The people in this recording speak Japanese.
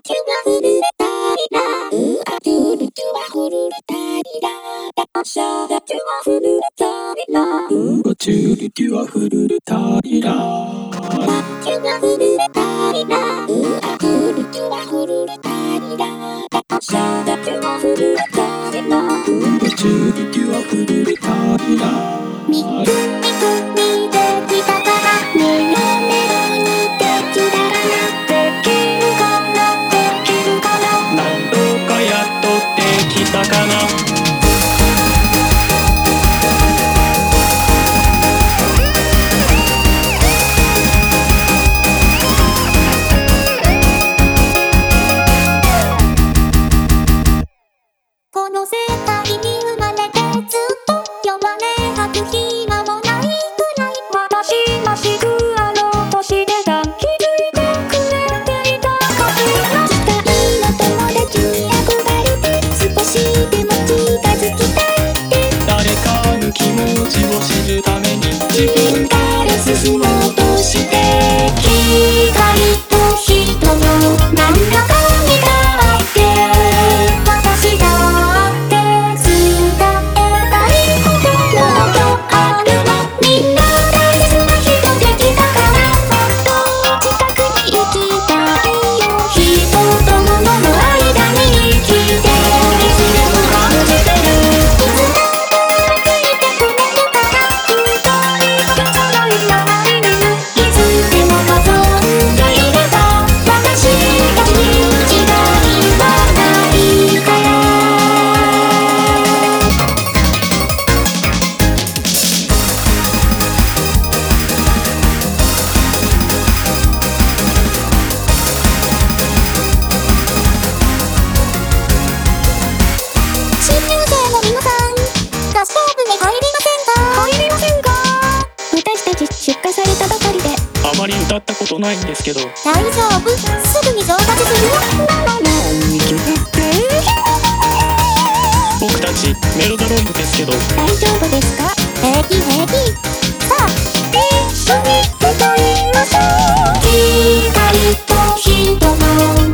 チュがフルルタリラうあトゥルチュはフルルタリラダッシャーダチュはフルルタリラうあチュルチュはフルルタリラュフルルタリラうルュはフルルタリラダッシャーダチュはフルルタリラ Aku hilang 船入りませんか？入りませんか？私たち出荷されたばかりで。あまり歌ったことないんですけど。大丈夫。すぐに増加するよ僕たちメロドロイドですけど。大丈夫ですか？平気平気。さあ一緒に歌いましょう。光と人の